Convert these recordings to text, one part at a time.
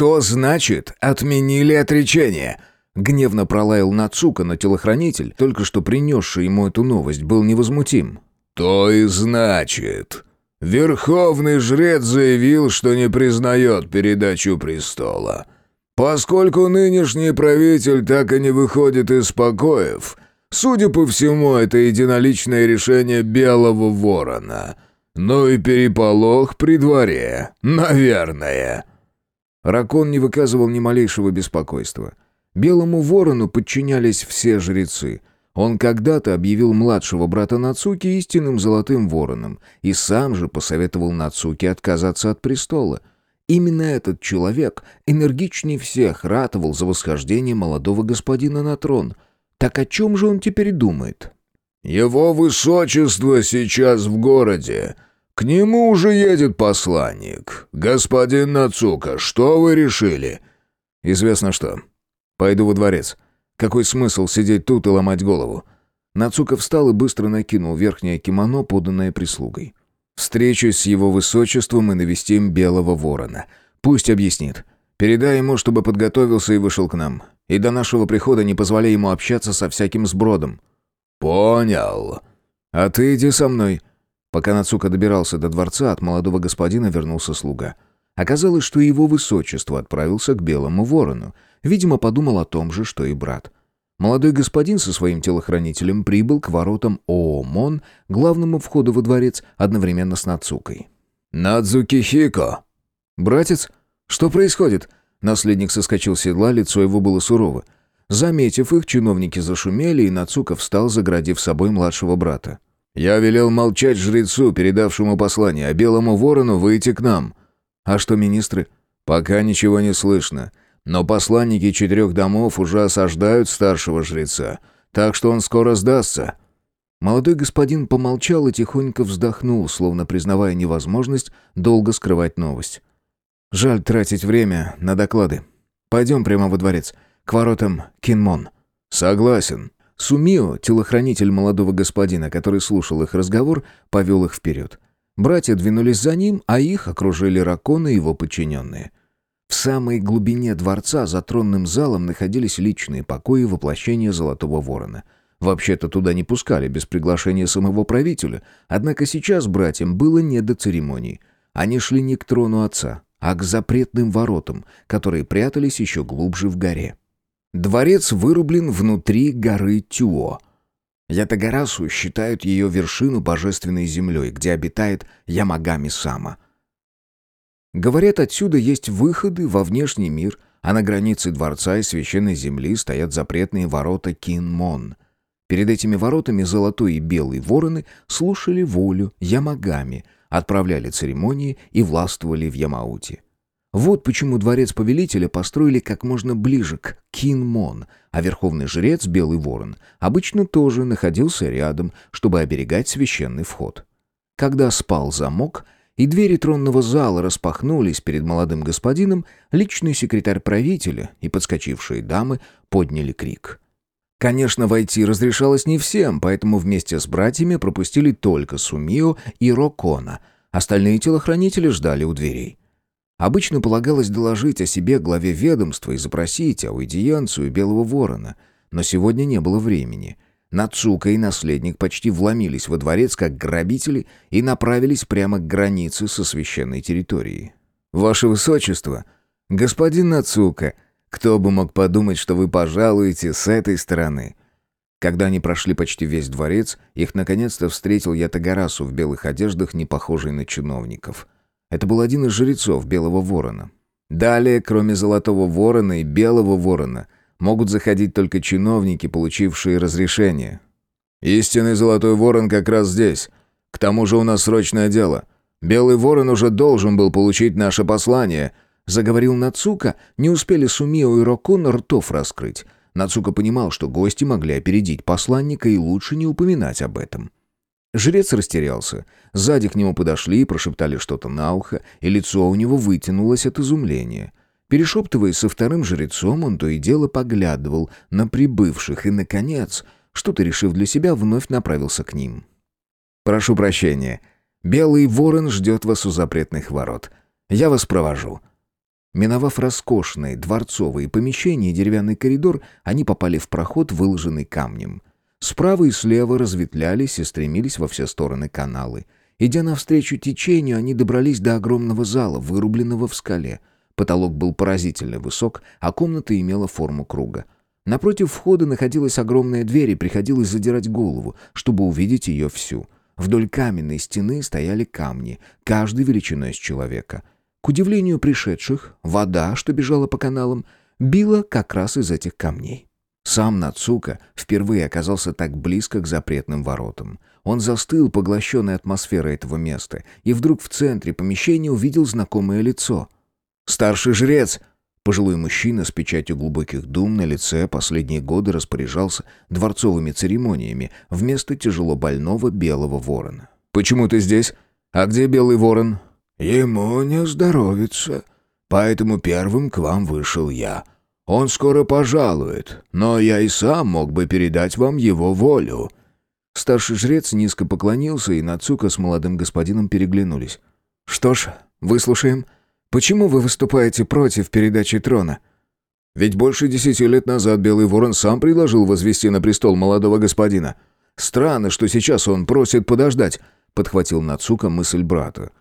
«Что значит «отменили отречение»?» Гневно пролаял Нацука, но телохранитель, только что принесший ему эту новость, был невозмутим. «То и значит. Верховный жрец заявил, что не признает передачу престола. Поскольку нынешний правитель так и не выходит из покоев, судя по всему, это единоличное решение Белого Ворона. Ну и переполох при дворе, наверное». Ракон не выказывал ни малейшего беспокойства. Белому ворону подчинялись все жрецы. Он когда-то объявил младшего брата Нацуки истинным золотым вороном и сам же посоветовал Нацуке отказаться от престола. Именно этот человек энергичнее всех ратовал за восхождение молодого господина на трон. Так о чем же он теперь думает? «Его высочество сейчас в городе. К нему уже едет посланник. Господин Нацука, что вы решили?» «Известно что. Пойду во дворец. Какой смысл сидеть тут и ломать голову? Нацука встал и быстро накинул верхнее кимоно, поданное прислугой. Встречусь с его высочеством и навестим белого ворона. Пусть объяснит. Передай ему, чтобы подготовился и вышел к нам. И до нашего прихода не позволяй ему общаться со всяким сбродом. Понял. А ты иди со мной. Пока Нацука добирался до дворца, от молодого господина вернулся слуга. Оказалось, что его высочество отправился к белому ворону, Видимо, подумал о том же, что и брат. Молодой господин со своим телохранителем прибыл к воротам Оомон, главному входу во дворец, одновременно с Нацукой. «Надзуки Хико!» «Братец, что происходит?» Наследник соскочил с седла, лицо его было сурово. Заметив их, чиновники зашумели, и Нацука встал, заградив собой младшего брата. «Я велел молчать жрецу, передавшему послание, а белому ворону выйти к нам». «А что министры?» «Пока ничего не слышно. Но посланники четырех домов уже осаждают старшего жреца, так что он скоро сдастся». Молодой господин помолчал и тихонько вздохнул, словно признавая невозможность долго скрывать новость. «Жаль тратить время на доклады. Пойдем прямо во дворец, к воротам Кинмон». «Согласен». Сумио, телохранитель молодого господина, который слушал их разговор, повел их вперед. Братья двинулись за ним, а их окружили раконы и его подчиненные. В самой глубине дворца за тронным залом находились личные покои воплощения Золотого Ворона. Вообще-то туда не пускали без приглашения самого правителя, однако сейчас братьям было не до церемоний. Они шли не к трону отца, а к запретным воротам, которые прятались еще глубже в горе. Дворец вырублен внутри горы Тюо. Ятагарасу считают ее вершину божественной землей, где обитает Ямагами-сама — Говорят, отсюда есть выходы во внешний мир, а на границе дворца и священной земли стоят запретные ворота Кинмон. Перед этими воротами золотой и белый вороны слушали волю Ямагами, отправляли церемонии и властвовали в Ямауте. Вот почему дворец повелителя построили как можно ближе к Кинмон, а верховный жрец, Белый Ворон, обычно тоже находился рядом, чтобы оберегать священный вход. Когда спал замок — и двери тронного зала распахнулись перед молодым господином, личный секретарь правителя и подскочившие дамы подняли крик. Конечно, войти разрешалось не всем, поэтому вместе с братьями пропустили только Сумио и Рокона. Остальные телохранители ждали у дверей. Обычно полагалось доложить о себе главе ведомства и запросить аудиенцию Белого Ворона, но сегодня не было времени — Нацука и наследник почти вломились во дворец как грабители и направились прямо к границе со священной территорией. «Ваше Высочество, господин Нацука, кто бы мог подумать, что вы пожалуете с этой стороны?» Когда они прошли почти весь дворец, их наконец-то встретил Ятагарасу в белых одеждах, не похожий на чиновников. Это был один из жрецов Белого Ворона. Далее, кроме Золотого Ворона и Белого Ворона — Могут заходить только чиновники, получившие разрешение. Истинный Золотой Ворон как раз здесь. К тому же у нас срочное дело. Белый Ворон уже должен был получить наше послание», — заговорил Нацука. Не успели Сумио и Рокон ртов раскрыть. Нацука понимал, что гости могли опередить посланника, и лучше не упоминать об этом. Жрец растерялся. Сзади к нему подошли и прошептали что-то на ухо, и лицо у него вытянулось от изумления. Перешептываясь со вторым жрецом, он то и дело поглядывал на прибывших и, наконец, что-то решив для себя, вновь направился к ним. «Прошу прощения. Белый ворон ждет вас у запретных ворот. Я вас провожу». Миновав роскошные дворцовые помещения и деревянный коридор, они попали в проход, выложенный камнем. Справа и слева разветвлялись и стремились во все стороны каналы. Идя навстречу течению, они добрались до огромного зала, вырубленного в скале. Потолок был поразительно высок, а комната имела форму круга. Напротив входа находилась огромная дверь, и приходилось задирать голову, чтобы увидеть ее всю. Вдоль каменной стены стояли камни, каждый величиной с человека. К удивлению пришедших, вода, что бежала по каналам, била как раз из этих камней. Сам Нацука впервые оказался так близко к запретным воротам. Он застыл, поглощенный атмосферой этого места, и вдруг в центре помещения увидел знакомое лицо. «Старший жрец!» Пожилой мужчина с печатью глубоких дум на лице последние годы распоряжался дворцовыми церемониями вместо тяжело больного белого ворона. «Почему ты здесь? А где белый ворон?» «Ему не здоровится, поэтому первым к вам вышел я. Он скоро пожалует, но я и сам мог бы передать вам его волю». Старший жрец низко поклонился, и Нацука с молодым господином переглянулись. «Что ж, выслушаем». Почему вы выступаете против передачи трона? Ведь больше десяти лет назад Белый Ворон сам предложил возвести на престол молодого господина. Странно, что сейчас он просит подождать, подхватил Нацука мысль брата.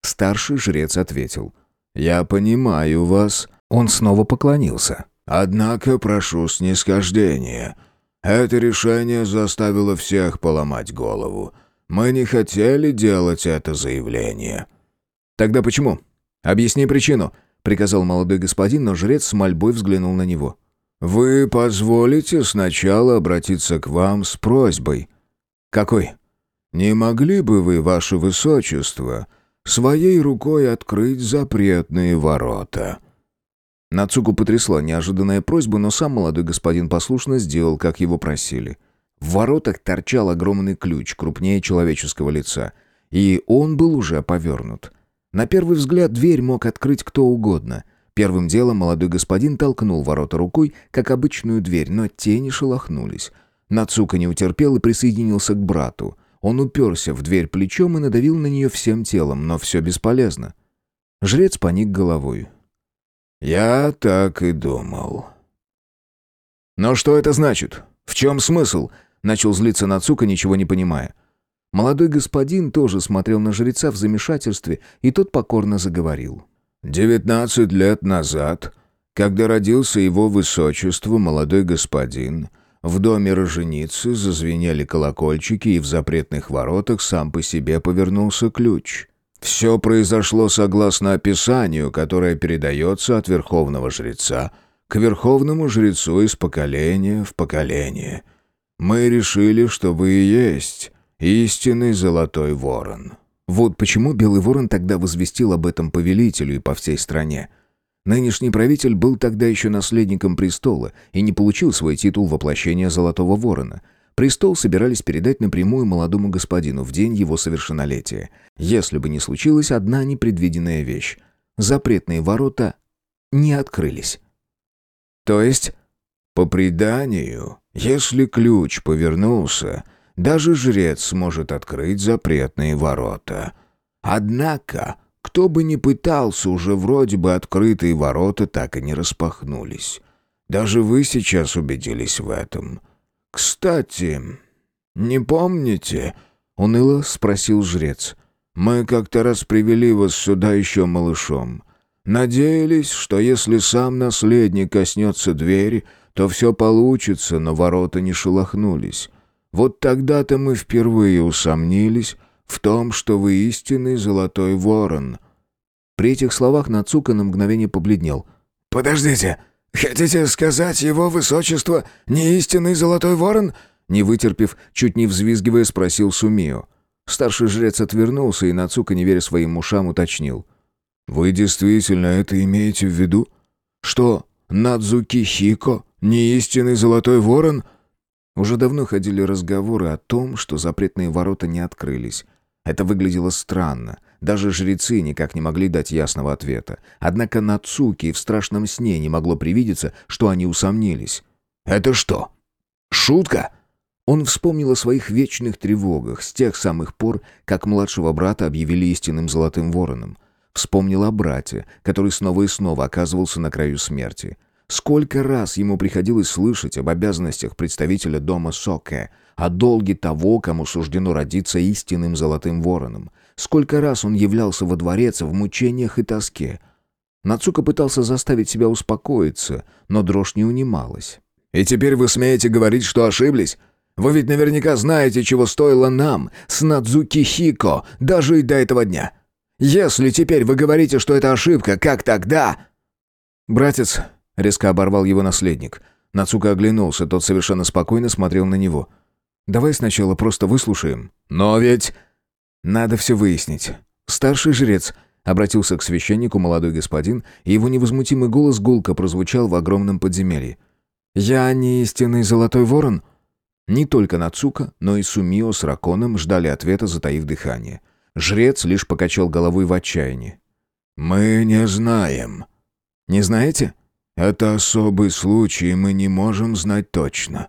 Старший жрец ответил: "Я понимаю вас". Он снова поклонился. Однако прошу снисхождения. Это решение заставило всех поломать голову. Мы не хотели делать это заявление. Тогда почему? «Объясни причину», — приказал молодой господин, но жрец с мольбой взглянул на него. «Вы позволите сначала обратиться к вам с просьбой?» «Какой?» «Не могли бы вы, ваше высочество, своей рукой открыть запретные ворота?» Нацуку потрясла неожиданная просьба, но сам молодой господин послушно сделал, как его просили. В воротах торчал огромный ключ, крупнее человеческого лица, и он был уже повернут. На первый взгляд дверь мог открыть кто угодно. Первым делом молодой господин толкнул ворота рукой, как обычную дверь, но те не шелохнулись. Нацука не утерпел и присоединился к брату. Он уперся в дверь плечом и надавил на нее всем телом, но все бесполезно. Жрец поник головой. «Я так и думал». «Но что это значит? В чем смысл?» Начал злиться Нацука, ничего не понимая. Молодой господин тоже смотрел на жреца в замешательстве, и тот покорно заговорил. «Девятнадцать лет назад, когда родился его высочество, молодой господин, в доме роженицы зазвенели колокольчики, и в запретных воротах сам по себе повернулся ключ. Все произошло согласно описанию, которое передается от верховного жреца к верховному жрецу из поколения в поколение. Мы решили, что вы и есть Истинный золотой ворон. Вот почему Белый Ворон тогда возвестил об этом повелителю и по всей стране. Нынешний правитель был тогда еще наследником престола и не получил свой титул воплощения Золотого Ворона. Престол собирались передать напрямую молодому господину в день его совершеннолетия. Если бы не случилась одна непредвиденная вещь. Запретные ворота не открылись. То есть, по преданию, если ключ повернулся, даже жрец сможет открыть запретные ворота. Однако, кто бы ни пытался, уже вроде бы открытые ворота так и не распахнулись. Даже вы сейчас убедились в этом. Кстати, не помните, уныло спросил жрец. Мы как-то раз привели вас сюда еще малышом. Надеялись, что если сам наследник коснется двери, то все получится, но ворота не шелохнулись. Вот тогда-то мы впервые усомнились в том, что вы истинный золотой ворон». При этих словах Нацука на мгновение побледнел. «Подождите, хотите сказать, его высочество не истинный золотой ворон?» Не вытерпев, чуть не взвизгивая, спросил Сумио. Старший жрец отвернулся, и Нацука, не веря своим ушам, уточнил. «Вы действительно это имеете в виду? Что, Надзуки Хико не истинный золотой ворон?» Уже давно ходили разговоры о том, что запретные ворота не открылись. Это выглядело странно. Даже жрецы никак не могли дать ясного ответа. Однако Нацуки в страшном сне не могло привидеться, что они усомнились. «Это что? Шутка?» Он вспомнил о своих вечных тревогах с тех самых пор, как младшего брата объявили истинным золотым вороном. Вспомнил о брате, который снова и снова оказывался на краю смерти. Сколько раз ему приходилось слышать об обязанностях представителя дома Соке, о долге того, кому суждено родиться истинным золотым вороном. Сколько раз он являлся во дворец в мучениях и тоске. Нацука пытался заставить себя успокоиться, но дрожь не унималась. «И теперь вы смеете говорить, что ошиблись? Вы ведь наверняка знаете, чего стоило нам с Надзуки Хико дожить до этого дня. Если теперь вы говорите, что это ошибка, как тогда...» «Братец», — резко оборвал его наследник. Нацука оглянулся, тот совершенно спокойно смотрел на него. «Давай сначала просто выслушаем». «Но ведь...» «Надо все выяснить. Старший жрец...» Обратился к священнику молодой господин, и его невозмутимый голос гулко прозвучал в огромном подземелье. «Я не истинный золотой ворон?» Не только Нацука, но и Сумио с Раконом ждали ответа, затаив дыхание. Жрец лишь покачал головой в отчаянии. «Мы не знаем». «Не знаете?» «Это особый случай, мы не можем знать точно.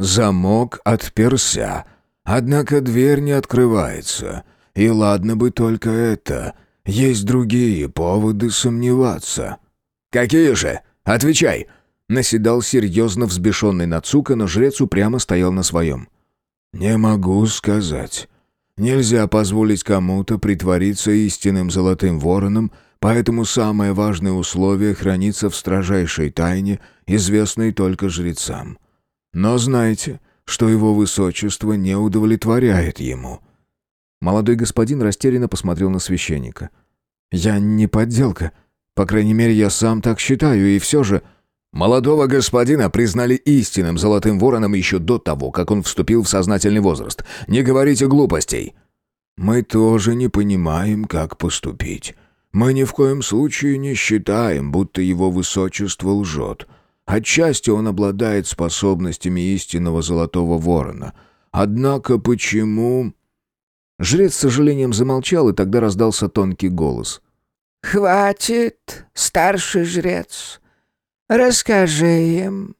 Замок отперся, однако дверь не открывается. И ладно бы только это. Есть другие поводы сомневаться». «Какие же? Отвечай!» Наседал серьезно взбешенный Нацука, но жрец упрямо стоял на своем. «Не могу сказать. Нельзя позволить кому-то притвориться истинным золотым вороном, поэтому самое важное условие хранится в строжайшей тайне, известной только жрецам. Но знайте, что его высочество не удовлетворяет ему». Молодой господин растерянно посмотрел на священника. «Я не подделка. По крайней мере, я сам так считаю, и все же...» Молодого господина признали истинным золотым вороном еще до того, как он вступил в сознательный возраст. Не говорите глупостей. Мы тоже не понимаем, как поступить. Мы ни в коем случае не считаем, будто его высочество лжет. Отчасти он обладает способностями истинного золотого ворона. Однако почему... Жрец с сожалением замолчал, и тогда раздался тонкий голос. «Хватит, старший жрец. Расскажи им».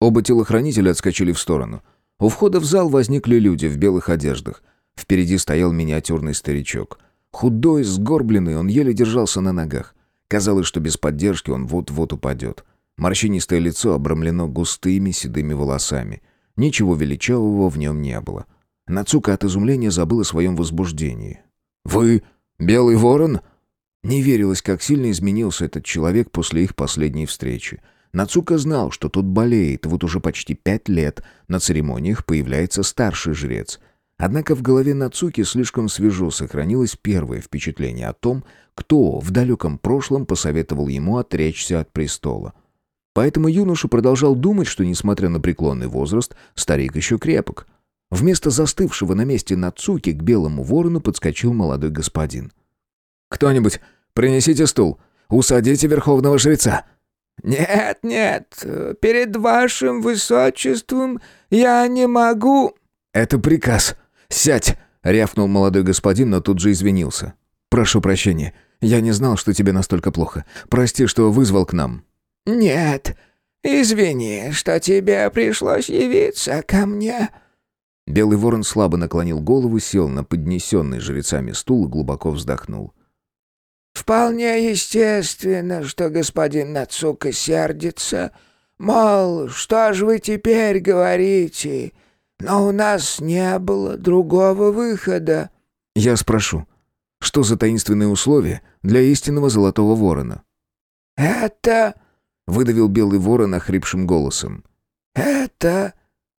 Оба телохранителя отскочили в сторону. У входа в зал возникли люди в белых одеждах. Впереди стоял миниатюрный старичок. Худой, сгорбленный, он еле держался на ногах. Казалось, что без поддержки он вот-вот упадет. Морщинистое лицо обрамлено густыми седыми волосами. Ничего величавого в нем не было. Нацука от изумления забыл о своем возбуждении. «Вы Белый Ворон?» Не верилось, как сильно изменился этот человек после их последней встречи. Нацука знал, что тот болеет, вот уже почти пять лет на церемониях появляется старший жрец. Однако в голове Нацуки слишком свежо сохранилось первое впечатление о том, кто в далеком прошлом посоветовал ему отречься от престола. Поэтому юноша продолжал думать, что, несмотря на преклонный возраст, старик еще крепок. Вместо застывшего на месте Нацуки к белому ворону подскочил молодой господин. «Кто-нибудь Принесите стул. Усадите верховного жреца». «Нет, нет, перед вашим высочеством я не могу...» «Это приказ. Сядь!» — рявкнул молодой господин, но тут же извинился. «Прошу прощения. Я не знал, что тебе настолько плохо. Прости, что вызвал к нам». «Нет, извини, что тебе пришлось явиться ко мне». Белый ворон слабо наклонил голову, сел на поднесенный жрецами стул и глубоко вздохнул. Вполне естественно, что господин Нацука сердится. Мол, что ж вы теперь говорите? Но у нас не было другого выхода. Я спрошу, что за таинственные условия для истинного золотого ворона? Это... Выдавил белый ворон охрипшим голосом. Это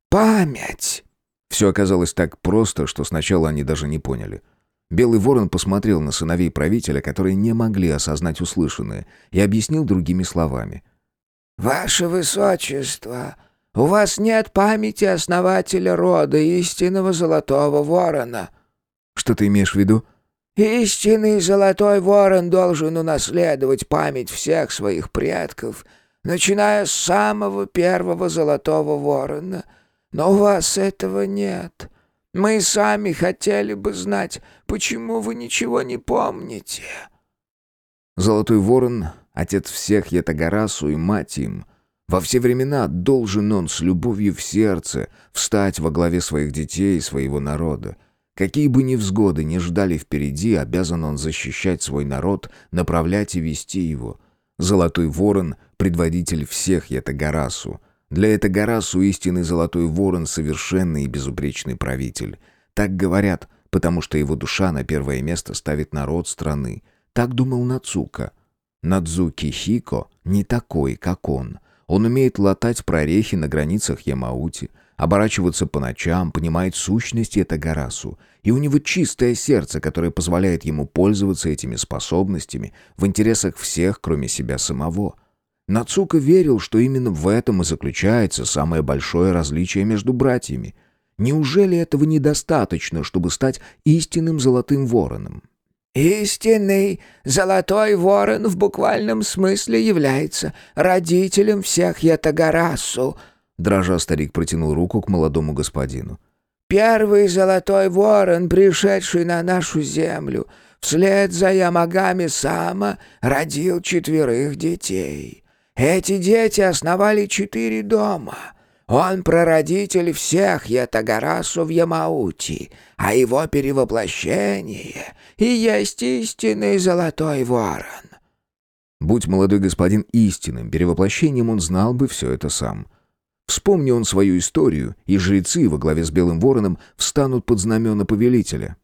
память. Все оказалось так просто, что сначала они даже не поняли. — Белый ворон посмотрел на сыновей правителя, которые не могли осознать услышанное, и объяснил другими словами. «Ваше Высочество, у вас нет памяти основателя рода истинного Золотого Ворона». «Что ты имеешь в виду?» «Истинный Золотой Ворон должен унаследовать память всех своих предков, начиная с самого первого Золотого Ворона. Но у вас этого нет». Мы сами хотели бы знать, почему вы ничего не помните». Золотой ворон, отец всех Ятагарасу и мать им, во все времена должен он с любовью в сердце встать во главе своих детей и своего народа. Какие бы невзгоды ни ждали впереди, обязан он защищать свой народ, направлять и вести его. Золотой ворон — предводитель всех Ятагарасу. Для Ятагарасу истинный Золотой ворон — совершенный и безупречный правитель. Так говорят, потому что его душа на первое место ставит народ страны. Так думал Нацука. Надзуки Хико не такой, как он. Он умеет латать прорехи на границах Ямаути — оборачиваться по ночам, понимает сущность Этагарасу, и у него чистое сердце, которое позволяет ему пользоваться этими способностями в интересах всех, кроме себя самого. Нацука верил, что именно в этом и заключается самое большое различие между братьями. Неужели этого недостаточно, чтобы стать истинным золотым вороном? «Истинный золотой ворон в буквальном смысле является родителем всех Ятагарасу», Дрожа старик протянул руку к молодому господину. «Первый золотой ворон, пришедший на нашу землю, вслед за Ямагами Сама родил четверых детей. Эти дети основали четыре дома». Он прародитель всех Ятагарасу в Ямаути, а его перевоплощение и есть истинный золотой ворон». Будь молодой господин истинным перевоплощением, он знал бы все это сам. Вспомни он свою историю, и жрецы во главе с Белым Вороном встанут под знамена повелителя.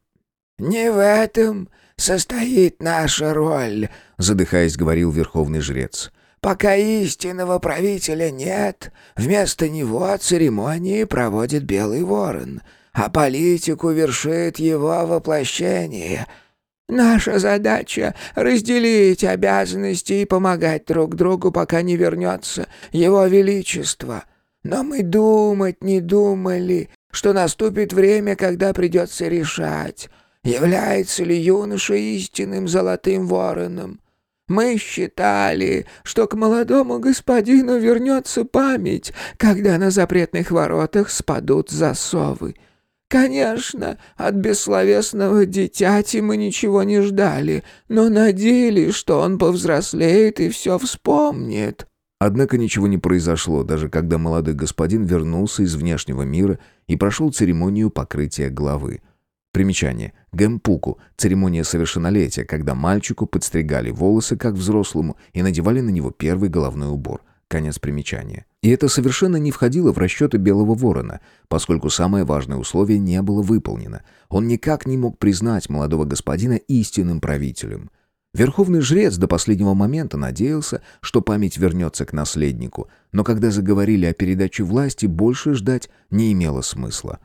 «Не в этом состоит наша роль», — задыхаясь, говорил верховный жрец. «Пока истинного правителя нет, вместо него церемонии проводит Белый Ворон, а политику вершит его воплощение». Наша задача — разделить обязанности и помогать друг другу, пока не вернется Его Величество. Но мы думать не думали, что наступит время, когда придется решать, является ли юноша истинным золотым вороном. Мы считали, что к молодому господину вернется память, когда на запретных воротах спадут засовы. Конечно, от бессловесного дитяти мы ничего не ждали, но надеялись, что он повзрослеет и все вспомнит. Однако ничего не произошло, даже когда молодой господин вернулся из внешнего мира и прошел церемонию покрытия головы. Примечание. Гэмпуку – церемония совершеннолетия, когда мальчику подстригали волосы, как взрослому, и надевали на него первый головной убор. Конец примечания. И это совершенно не входило в расчеты Белого Ворона, поскольку самое важное условие не было выполнено. Он никак не мог признать молодого господина истинным правителем – Верховный жрец до последнего момента надеялся, что память вернется к наследнику, но когда заговорили о передаче власти, больше ждать не имело смысла.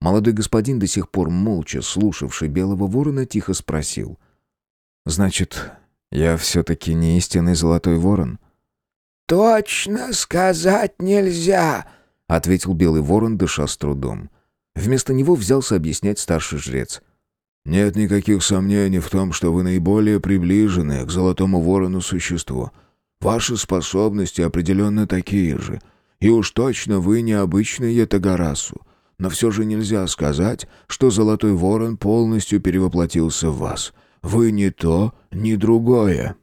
Молодой господин, до сих пор молча слушавший Белого Ворона, тихо спросил. «Значит, я все-таки не истинный Золотой Ворон?» «Точно сказать нельзя», — ответил Белый Ворон, дыша с трудом. Вместо него взялся объяснять старший жрец. Нет никаких сомнений в том, что вы наиболее приближенное к Золотому Ворону существо. Ваши способности определенно такие же. И уж точно вы необычный Ятагарасу. Но все же нельзя сказать, что Золотой Ворон полностью перевоплотился в вас. Вы не то, ни другое».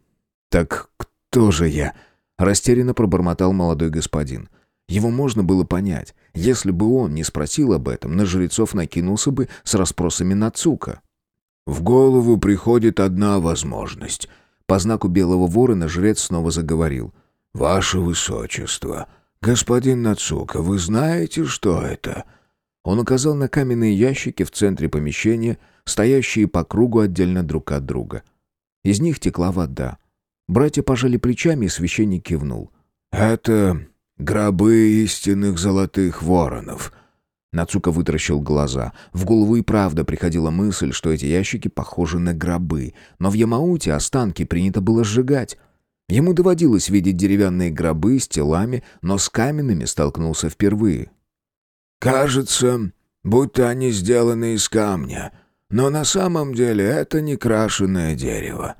«Так кто же я?» — растерянно пробормотал молодой господин. Его можно было понять. Если бы он не спросил об этом, на жрецов накинулся бы с расспросами на Цука. В голову приходит одна возможность. По знаку белого ворона жрец снова заговорил. «Ваше высочество, господин Нацука, вы знаете, что это?» Он указал на каменные ящики в центре помещения, стоящие по кругу отдельно друг от друга. Из них текла вода. Братья пожали плечами, и священник кивнул. «Это гробы истинных золотых воронов», Нацука вытаращил глаза. В голову и правда приходила мысль, что эти ящики похожи на гробы, но в Ямауте останки принято было сжигать. Ему доводилось видеть деревянные гробы с телами, но с каменными столкнулся впервые. «Кажется, будто они сделаны из камня, но на самом деле это не крашеное дерево».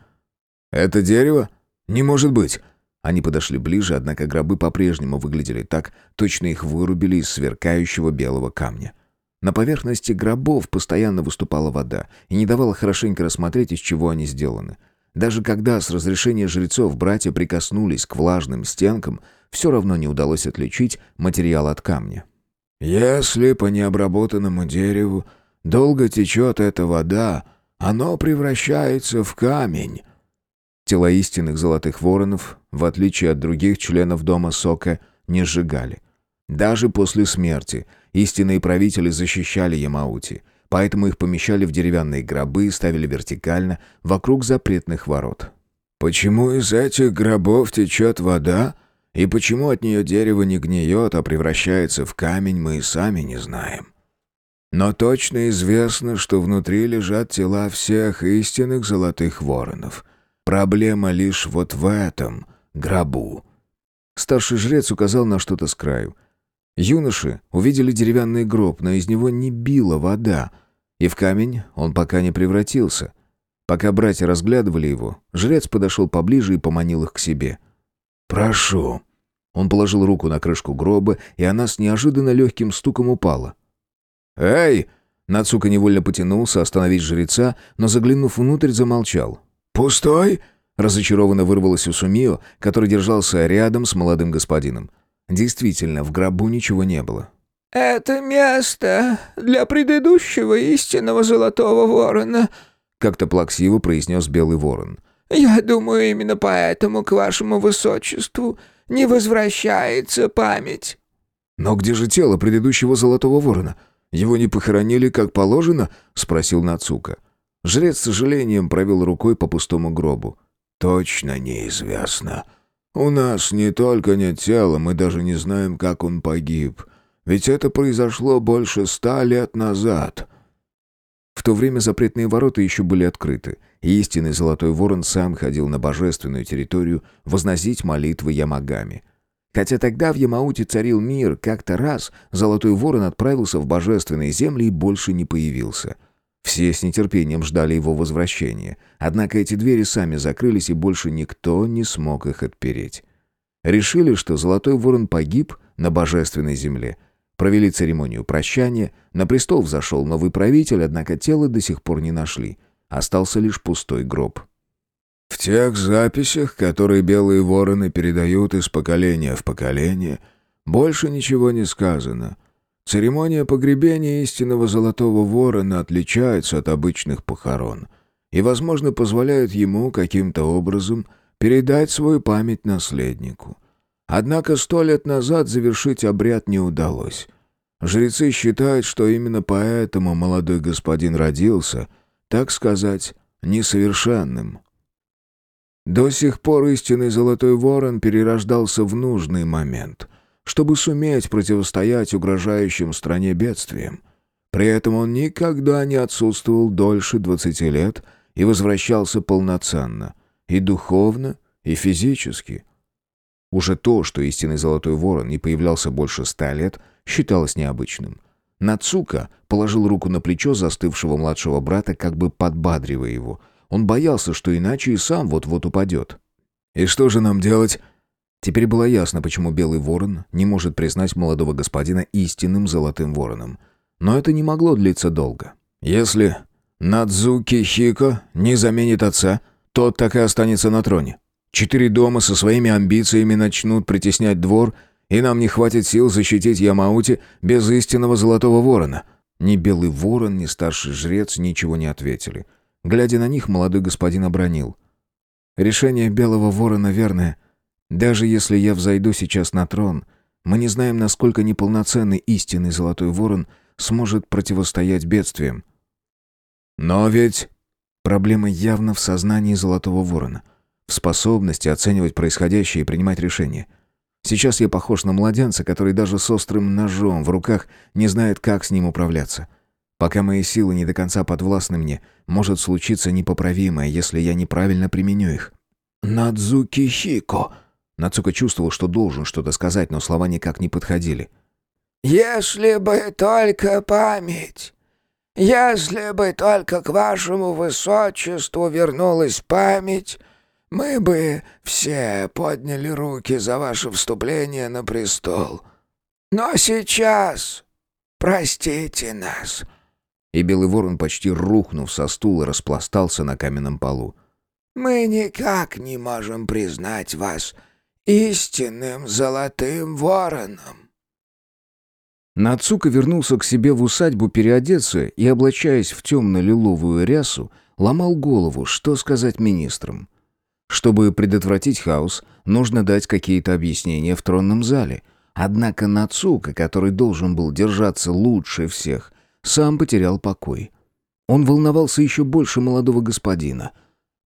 «Это дерево? Не может быть!» Они подошли ближе, однако гробы по-прежнему выглядели так, точно их вырубили из сверкающего белого камня. На поверхности гробов постоянно выступала вода и не давала хорошенько рассмотреть, из чего они сделаны. Даже когда с разрешения жрецов братья прикоснулись к влажным стенкам, все равно не удалось отличить материал от камня. «Если по необработанному дереву Долго течет эта вода, оно превращается в камень». Тела истинных золотых воронов, в отличие от других членов дома Сока, не сжигали. Даже после смерти истинные правители защищали Ямаути, поэтому их помещали в деревянные гробы и ставили вертикально вокруг запретных ворот. «Почему из этих гробов течет вода, и почему от нее дерево не гниет, а превращается в камень, мы и сами не знаем. Но точно известно, что внутри лежат тела всех истинных золотых воронов. Проблема лишь вот в этом гробу». Старший жрец указал на что-то с краю. Юноши увидели деревянный гроб, но из него не била вода, и в камень он пока не превратился. Пока братья разглядывали его, жрец подошел поближе и поманил их к себе. «Прошу». Он положил руку на крышку гроба, и она с неожиданно легким стуком упала. «Эй!» Нацука невольно потянулся остановить жреца, но, заглянув внутрь, замолчал. «Пустой?» Разочарованно вырвалось у Сумио, который держался рядом с молодым господином. Действительно, в гробу ничего не было. «Это место для предыдущего истинного золотого ворона», — как-то плаксиво произнес Белый Ворон. «Я думаю, именно поэтому к вашему высочеству не возвращается память». «Но где же тело предыдущего золотого ворона? Его не похоронили, как положено?» — спросил Нацука. Жрец с сожалением провел рукой по пустому гробу. «Точно неизвестно. У нас не только нет тела, мы даже не знаем, как он погиб. Ведь это произошло больше ста лет назад». То время запретные ворота еще были открыты, и истинный Золотой Ворон сам ходил на божественную территорию возносить молитвы Ямагами. Хотя тогда в Ямауте царил мир, как-то раз Золотой Ворон отправился в божественные земли и больше не появился. Все с нетерпением ждали его возвращения, однако эти двери сами закрылись, и больше никто не смог их отпереть. Решили, что Золотой Ворон погиб на божественной земле — Провели церемонию прощания, на престол взошел новый правитель, однако тело до сих пор не нашли. Остался лишь пустой гроб. «В тех записях, которые белые вороны передают из поколения в поколение, больше ничего не сказано. Церемония погребения истинного золотого ворона отличается от обычных похорон и, возможно, позволяет ему каким-то образом передать свою память наследнику». Однако сто лет назад завершить обряд не удалось. Жрецы считают, что именно поэтому молодой господин родился, так сказать, несовершенным. До сих пор истинный золотой ворон перерождался в нужный момент, чтобы суметь противостоять угрожающим стране бедствиям. При этом он никогда не отсутствовал дольше двадцати лет и возвращался полноценно, и духовно, и физически – уже то, что истинный золотой ворон не появлялся больше ста лет, считалось необычным. Нацука положил руку на плечо застывшего младшего брата, как бы подбадривая его. Он боялся, что иначе и сам вот-вот упадет. «И что же нам делать?» Теперь было ясно, почему Белый Ворон не может признать молодого господина истинным Золотым Вороном. Но это не могло длиться долго. «Если Надзуки Хико не заменит отца, тот так и останется на троне. Четыре дома со своими амбициями начнут притеснять двор, и нам не хватит сил защитить Ямаути без истинного золотого ворона». Ни белый ворон, ни старший жрец ничего не ответили. Глядя на них, молодой господин обронил. «Решение белого ворона верное. Даже если я взойду сейчас на трон, мы не знаем, насколько неполноценный истинный золотой ворон сможет противостоять бедствиям». «Но ведь...» Проблема явно в сознании золотого ворона — в способности оценивать происходящее и принимать решения. Сейчас я похож на младенца, который даже с острым ножом в руках не знает, как с ним управляться. Пока мои силы не до конца подвластны мне, может случиться непоправимое, если я неправильно применю их. «Надзуки Хико!» Нацука чувствовал, что должен что-то сказать, но слова никак не подходили. «Если бы только память! Если бы только к вашему высочеству вернулась память, мы бы все подняли руки за ваше вступление на престол. Но сейчас простите нас». И Белый Ворон, почти рухнув со стула, распластался на каменном полу. «Мы никак не можем признать вас истинным золотым вороном». Нацука вернулся к себе в усадьбу переодеться и, облачаясь в темно-лиловую рясу, ломал голову, что сказать министрам. Чтобы предотвратить хаос, нужно дать какие-то объяснения в тронном зале. Однако Нацука, который должен был держаться лучше всех, сам потерял покой. Он волновался еще больше молодого господина.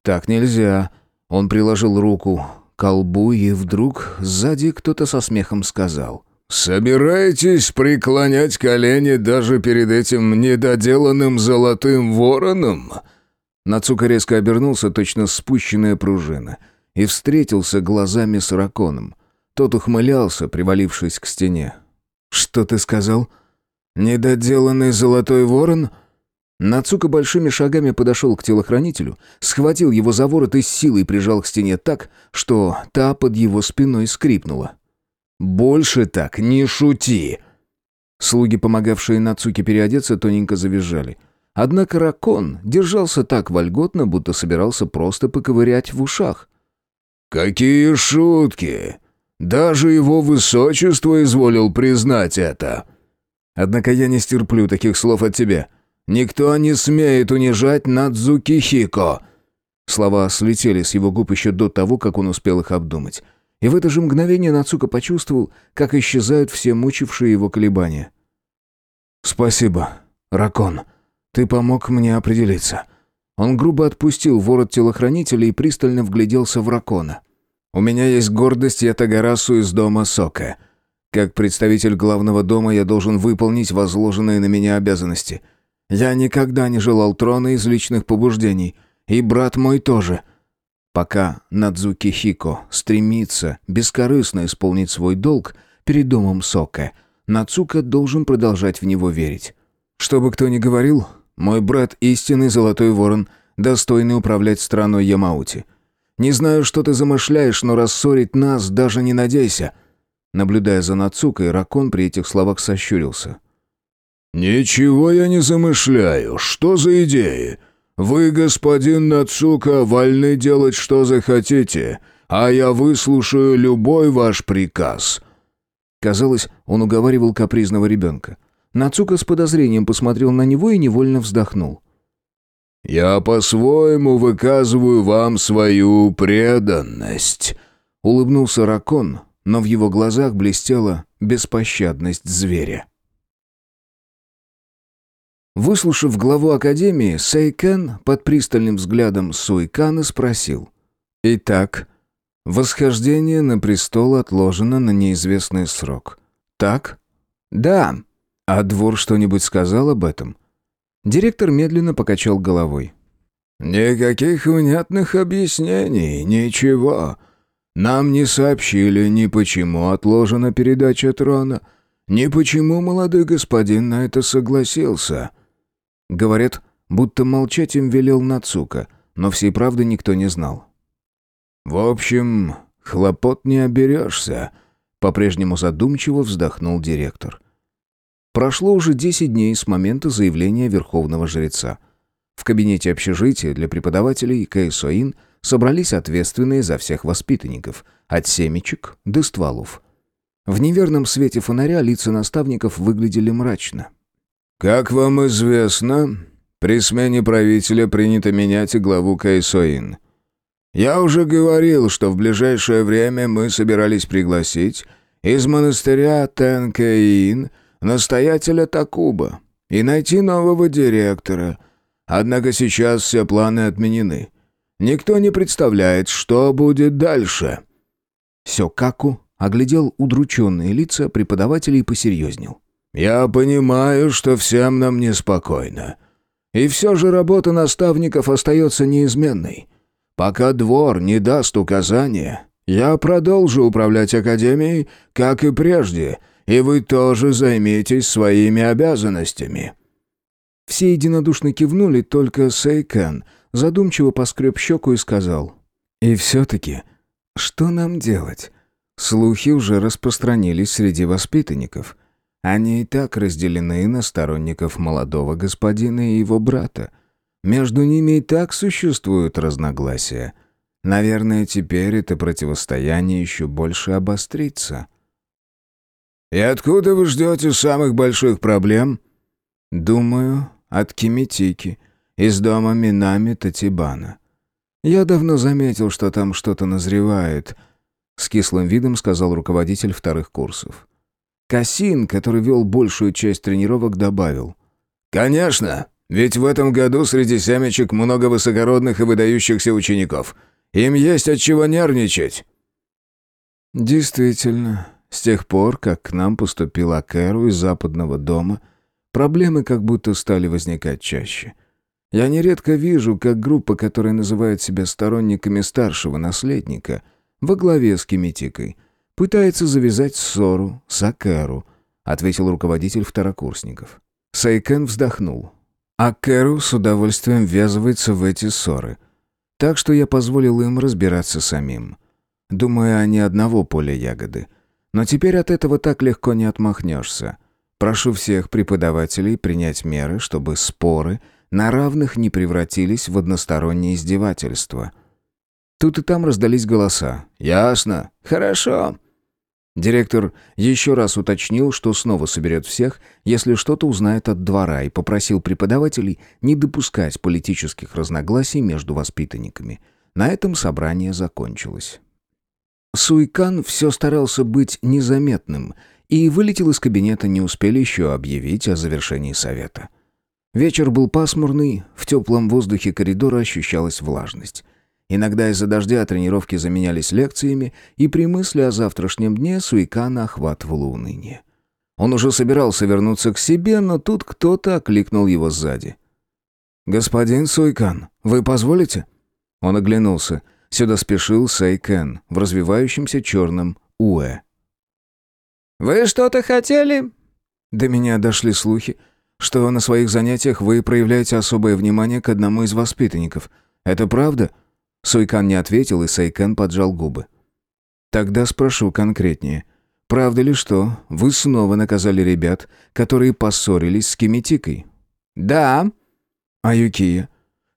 «Так нельзя». Он приложил руку к колбу, и вдруг сзади кто-то со смехом сказал. «Собираетесь преклонять колени даже перед этим недоделанным золотым вороном?» Нацука резко обернулся, точно спущенная пружина, и встретился глазами с Раконом. Тот ухмылялся, привалившись к стене. «Что ты сказал? Недоделанный золотой ворон?» Нацука большими шагами подошел к телохранителю, схватил его за ворот и с силой прижал к стене так, что та под его спиной скрипнула. «Больше так не шути!» Слуги, помогавшие Нацуке переодеться, тоненько завизжали. Однако Ракон держался так вольготно, будто собирался просто поковырять в ушах. «Какие шутки! Даже его высочество изволил признать это!» «Однако я не стерплю таких слов от тебя. Никто не смеет унижать Надзуки Хико!» Слова слетели с его губ еще до того, как он успел их обдумать. И в это же мгновение Нацука почувствовал, как исчезают все мучившие его колебания. «Спасибо, Ракон. Ты помог мне определиться». Он грубо отпустил ворот телохранителя и пристально вгляделся в Ракона. «У меня есть гордость Ятагарасу из дома Сока. Как представитель главного дома я должен выполнить возложенные на меня обязанности». Я никогда не желал трона из личных побуждений, и брат мой тоже. Пока Надзуки Хико стремится бескорыстно исполнить свой долг перед домом Сока, Нацука должен продолжать в него верить. Что бы кто ни говорил, мой брат истинный золотой ворон, достойный управлять страной Ямаути. Не знаю, что ты замышляешь, но рассорить нас даже не надейся. Наблюдая за Нацукой, Ракон при этих словах сощурился. «Ничего я не замышляю. Что за идеи? Вы, господин Нацука, вольны делать, что захотите, а я выслушаю любой ваш приказ». Казалось, он уговаривал капризного ребенка. Нацука с подозрением посмотрел на него и невольно вздохнул. «Я по-своему выказываю вам свою преданность», — улыбнулся Ракон, но в его глазах блестела беспощадность зверя. Выслушав главу Академии, Сейкен под пристальным взглядом Суйкана спросил. «Итак, восхождение на престол отложено на неизвестный срок. Так?» «Да». «А двор что-нибудь сказал об этом?» Директор медленно покачал головой. «Никаких внятных объяснений, ничего. Нам не сообщили ни почему отложена передача трона, ни почему молодой господин на это согласился». Говорят, будто молчать им велел Нацука, но всей правды никто не знал. «В общем, хлопот не оберешься», — по-прежнему задумчиво вздохнул директор. Прошло уже десять дней с момента заявления верховного жреца. В кабинете общежития для преподавателей КСОИН собрались ответственные за всех воспитанников, от семечек до стволов. В неверном свете фонаря лица наставников выглядели мрачно. «Как вам известно, при смене правителя принято менять и главу Кайсоин. Я уже говорил, что в ближайшее время мы собирались пригласить из монастыря Тенкаин настоятеля Такуба и найти нового директора. Однако сейчас все планы отменены. Никто не представляет, что будет дальше». Сёкаку оглядел удрученные лица преподавателей и посерьезнел. «Я понимаю, что всем нам неспокойно. И все же работа наставников остается неизменной. Пока двор не даст указания, я продолжу управлять академией, как и прежде, и вы тоже займетесь своими обязанностями». Все единодушно кивнули, только Сейкен задумчиво поскреб щеку и сказал. «И все-таки, что нам делать? Слухи уже распространились среди воспитанников». Они и так разделены на сторонников молодого господина и его брата. Между ними и так существуют разногласия. Наверное, теперь это противостояние еще больше обострится. «И откуда вы ждете самых больших проблем?» «Думаю, от Кимитики, из дома Минами Татибана. Я давно заметил, что там что-то назревает», — с кислым видом сказал руководитель вторых курсов. Касин, который вел большую часть тренировок, добавил. «Конечно, ведь в этом году среди семечек много высокородных и выдающихся учеников. Им есть от чего нервничать». «Действительно, с тех пор, как к нам поступил Акеру из западного дома, проблемы как будто стали возникать чаще. Я нередко вижу, как группа, которая называет себя сторонниками старшего наследника, во главе с Кимитикой, пытается завязать ссору с Акеру», — ответил руководитель второкурсников. Сайкен вздохнул. Акеру с удовольствием ввязывается в эти ссоры. Так что я позволил им разбираться самим. Думаю, они одного поля ягоды. Но теперь от этого так легко не отмахнешься. Прошу всех преподавателей принять меры, чтобы споры на равных не превратились в одностороннее издевательство. Тут и там раздались голоса. «Ясно. Хорошо. Директор еще раз уточнил, что снова соберет всех, если что-то узнает от двора, и попросил преподавателей не допускать политических разногласий между воспитанниками. На этом собрание закончилось. Суйкан все старался быть незаметным и вылетел из кабинета, не успели еще объявить о завершении совета. Вечер был пасмурный, в теплом воздухе коридора ощущалась влажность. Иногда из-за дождя тренировки заменялись лекциями, и при мысли о завтрашнем дне Суикана охватывало уныние. Он уже собирался вернуться к себе, но тут кто-то окликнул его сзади. «Господин Суйкан, вы позволите?» Он оглянулся. Сюда спешил Сайкен в развивающемся черном УЭ. «Вы что-то хотели?» До меня дошли слухи, что на своих занятиях вы проявляете особое внимание к одному из воспитанников. Это правда?» Суйкан не ответил, и Сайкен поджал губы. «Тогда спрошу конкретнее. Правда ли, что вы снова наказали ребят, которые поссорились с Кимитикой?» «Да». «А Юкия?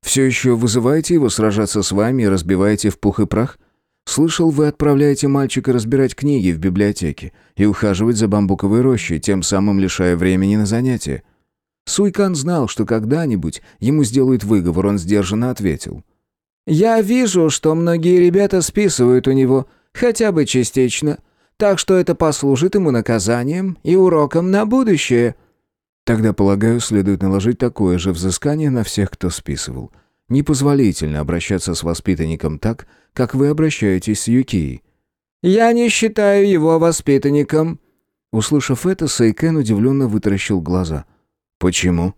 Все еще вызываете его сражаться с вами и разбиваете в пух и прах? Слышал, вы отправляете мальчика разбирать книги в библиотеке и ухаживать за бамбуковой рощей, тем самым лишая времени на занятия». Суйкан знал, что когда-нибудь ему сделают выговор, он сдержанно ответил – я вижу, что многие ребята списывают у него, хотя бы частично, так что это послужит ему наказанием и уроком на будущее». Тогда, полагаю, следует наложить такое же взыскание на всех, кто списывал. Непозволительно обращаться с воспитанником так, как вы обращаетесь с Юкией. «Я не считаю его воспитанником». Услышав это, Сайкен удивленно вытаращил глаза. «Почему?»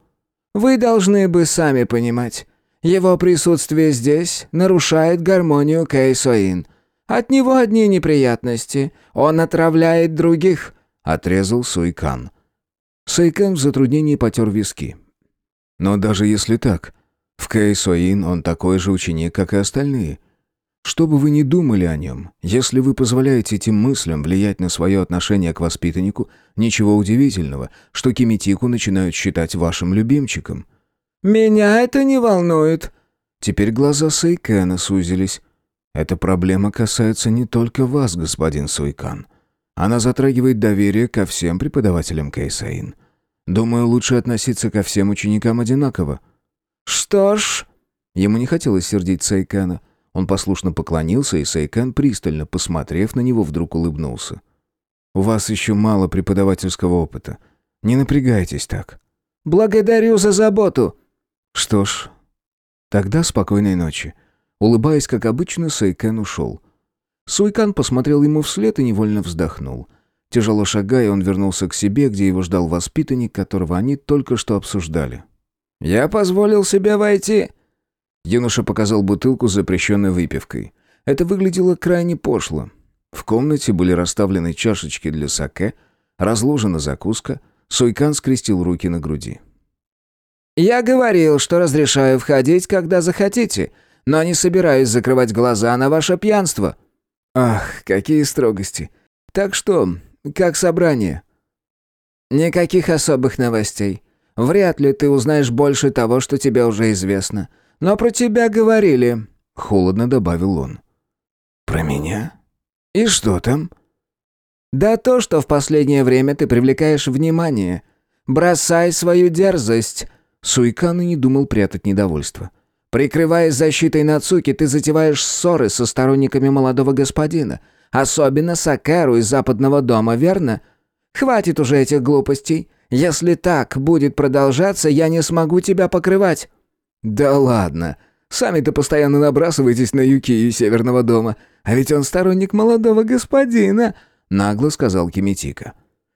«Вы должны бы сами понимать. Его присутствие здесь нарушает гармонию Кейсоин. От него одни неприятности. Он отравляет других», — отрезал Суйкан. Суйкан в затруднении потер виски. «Но даже если так, в Кейсоин он такой же ученик, как и остальные. Что бы вы ни думали о нем, если вы позволяете этим мыслям влиять на свое отношение к воспитаннику, ничего удивительного, что Кимитику начинают считать вашим любимчиком». «Меня это не волнует». Теперь глаза Сайкена сузились. «Эта проблема касается не только вас, господин Суйкан. Она затрагивает доверие ко всем преподавателям Кейсаин. Думаю, лучше относиться ко всем ученикам одинаково». «Что ж...» Ему не хотелось сердить Сайкана. Он послушно поклонился, и Сайкан, пристально посмотрев на него, вдруг улыбнулся. «У вас еще мало преподавательского опыта. Не напрягайтесь так». «Благодарю за заботу», «Что ж, тогда спокойной ночи». Улыбаясь, как обычно, Сайкен ушел. Суйкан посмотрел ему вслед и невольно вздохнул. Тяжело шагая, он вернулся к себе, где его ждал воспитанник, которого они только что обсуждали. «Я позволил себе войти». Юноша показал бутылку с запрещенной выпивкой. Это выглядело крайне пошло. В комнате были расставлены чашечки для саке, разложена закуска. Суйкан скрестил руки на груди. «Я говорил, что разрешаю входить, когда захотите, но не собираюсь закрывать глаза на ваше пьянство». «Ах, какие строгости! Так что, как собрание?» «Никаких особых новостей. Вряд ли ты узнаешь больше того, что тебе уже известно. Но про тебя говорили», — холодно добавил он. «Про меня? И что там?» «Да то, что в последнее время ты привлекаешь внимание. Бросай свою дерзость!» Суикан и не думал прятать недовольство. «Прикрываясь защитой Нацуки, ты затеваешь ссоры со сторонниками молодого господина. Особенно с Акеру из Западного дома, верно? Хватит уже этих глупостей. Если так будет продолжаться, я не смогу тебя покрывать». «Да ладно. Сами-то постоянно набрасываетесь на Юки и Северного дома. А ведь он сторонник молодого господина», — нагло сказал Кимитика.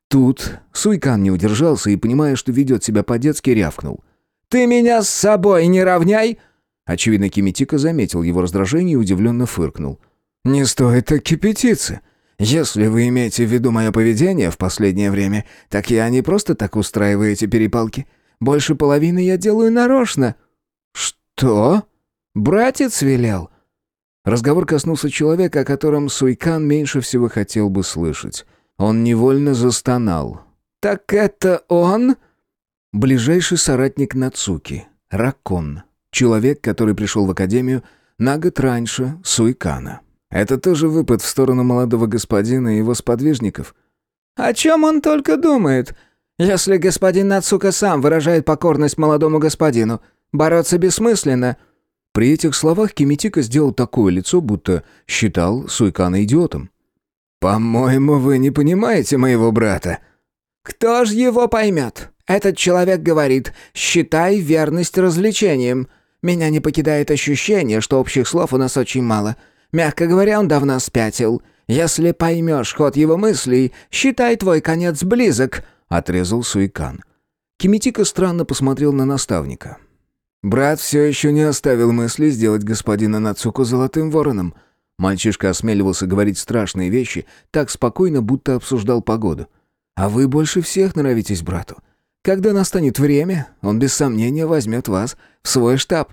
Тут Суйкан не удержался и, понимая, что ведет себя по-детски, рявкнул. «Ты меня с собой не равняй!» Очевидно, Кимитика заметил его раздражение и удивленно фыркнул. «Не стоит так кипятиться. Если вы имеете в виду мое поведение в последнее время, так я не просто так устраиваю эти перепалки. Больше половины я делаю нарочно». «Что?» «Братец велел». Разговор коснулся человека, о котором Суйкан меньше всего хотел бы слышать. Он невольно застонал. «Так это он?» Ближайший соратник Нацуки, Ракон. Человек, который пришел в академию на год раньше Суикана. Это тоже выпад в сторону молодого господина и его сподвижников. «О чем он только думает? Если господин Нацука сам выражает покорность молодому господину, бороться бессмысленно». При этих словах Кимитика сделал такое лицо, будто считал Суикана идиотом. «По-моему, вы не понимаете моего брата». «Кто ж его поймет? Этот человек говорит, считай верность развлечением. Меня не покидает ощущение, что общих слов у нас очень мало. Мягко говоря, он давно спятил. Если поймешь ход его мыслей, считай твой конец близок», — отрезал Суикан. Кимитика странно посмотрел на наставника. «Брат все еще не оставил мысли сделать господина Нацуку золотым вороном», Мальчишка осмеливался говорить страшные вещи, так спокойно, будто обсуждал погоду. «А вы больше всех нравитесь брату. Когда настанет время, он без сомнения возьмет вас в свой штаб».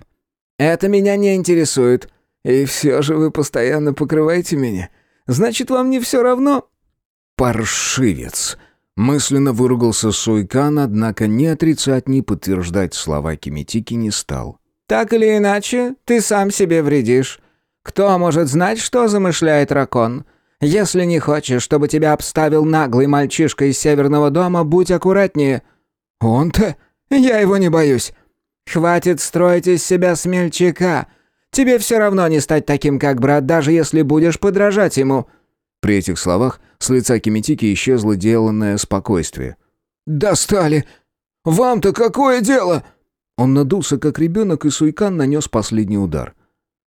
«Это меня не интересует. И все же вы постоянно покрываете меня. Значит, вам не все равно?» «Паршивец!» Мысленно выругался Суйкан, однако ни отрицать, ни подтверждать слова Кимитики не стал. «Так или иначе, ты сам себе вредишь. Кто может знать, что замышляет Ракон? Если не хочешь, чтобы тебя обставил наглый мальчишка из Северного дома, будь аккуратнее». «Он-то? Я его не боюсь». «Хватит строить из себя смельчака. Тебе все равно не стать таким, как брат, даже если будешь подражать ему». При этих словах с лица Кимитики исчезло деланное спокойствие. «Достали! Вам-то какое дело?» Он надулся, как ребенок, и Суйкан нанес последний удар.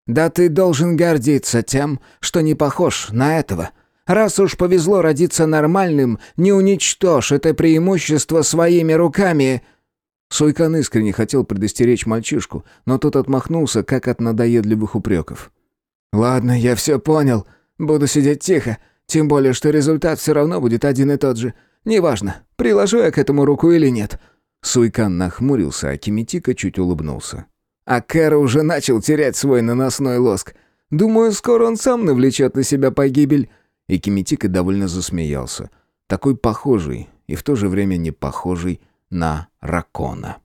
«Да ты должен гордиться тем, что не похож на этого. Раз уж повезло родиться нормальным, не уничтожь это преимущество своими руками». Суйкан искренне хотел предостеречь мальчишку, но тот отмахнулся, как от надоедливых упреков. «Ладно, я все понял. Буду сидеть тихо, тем более, что результат все равно будет один и тот же. Неважно, приложу я к этому руку или нет». Суйкан нахмурился, а Кимитика чуть улыбнулся. А Кэра уже начал терять свой наносной лоск. Думаю, скоро он сам навлечет на себя погибель». И Кимитика довольно засмеялся. Такой похожий и в то же время не похожий на Ракона.